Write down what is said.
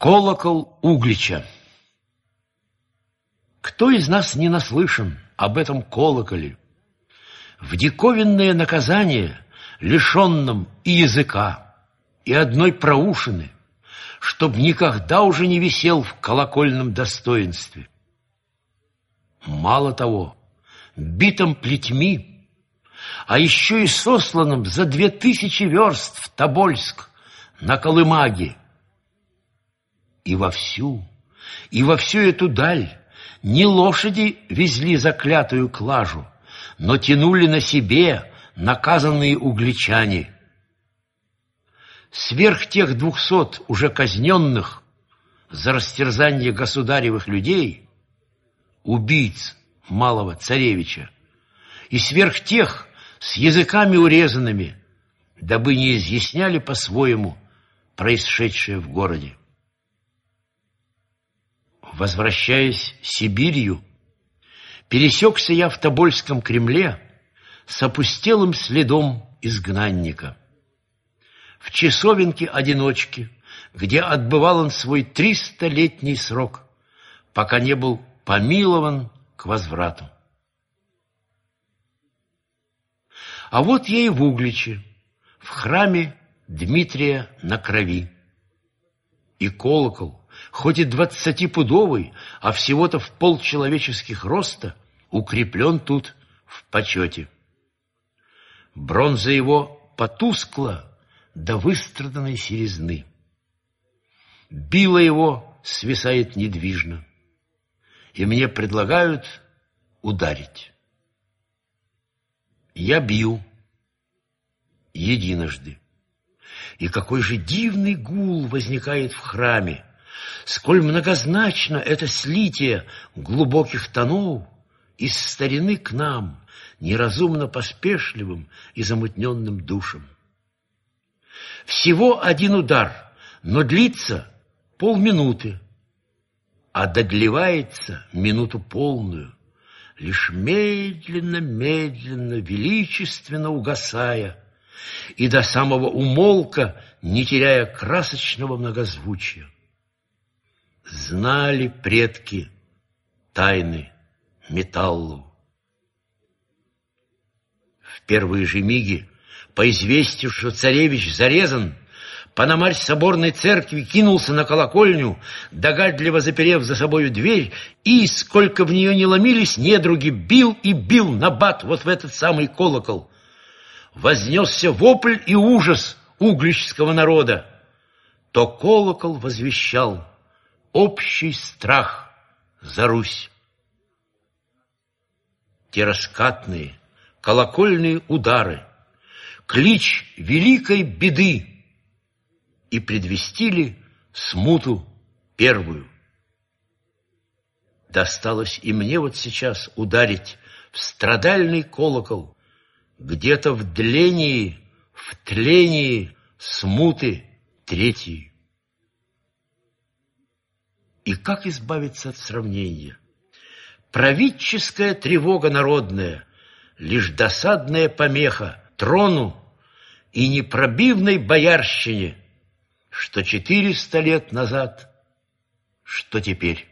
Колокол Углича Кто из нас не наслышан об этом колоколе? В диковинное наказание лишенном и языка, и одной проушины, чтоб никогда уже не висел в колокольном достоинстве. Мало того, битым плетьми, а еще и сосланным за две тысячи верст в Тобольск на Колымаге, и во всю, и во всю эту даль. Не лошади везли заклятую клажу, но тянули на себе наказанные угличане. Сверх тех двухсот уже казненных за растерзание государевых людей, убийц малого царевича, и сверх тех с языками урезанными, дабы не изъясняли по-своему происшедшее в городе возвращаясь Сибирью, пересекся я в Тобольском Кремле с опустелым следом изгнанника. В часовенке одиночки, где отбывал он свой тристолетний срок, пока не был помилован к возврату. А вот я и в Угличе, в храме Дмитрия на крови. И колокол, хоть и двадцатипудовый, а всего-то в полчеловеческих роста, укреплен тут в почете. Бронза его потускла до выстраданной серизны. Било его свисает недвижно, и мне предлагают ударить. Я бью единожды. И какой же дивный гул возникает в храме, сколь многозначно это слитие глубоких тонов из старины к нам, неразумно поспешливым и замутненным душам. Всего один удар, но длится полминуты, а додлевается минуту полную, лишь медленно-медленно, величественно угасая, и до самого умолка, не теряя красочного многозвучия знали предки тайны металлу. В первые же миги, по известию, что царевич зарезан, Пономарь соборной церкви кинулся на колокольню, догадливо заперев за собою дверь, и, сколько в нее не ломились, недруги бил и бил на бат вот в этот самый колокол. Вознесся вопль и ужас угличского народа. То колокол возвещал — общий страх за Русь. Те раскатные, колокольные удары, клич великой беды и предвестили смуту первую. Досталось и мне вот сейчас ударить в страдальный колокол, где-то в длении, в тлении смуты третьей. И как избавиться от сравнения? Правительская тревога народная, лишь досадная помеха трону и непробивной боярщине, что четыреста лет назад, что теперь.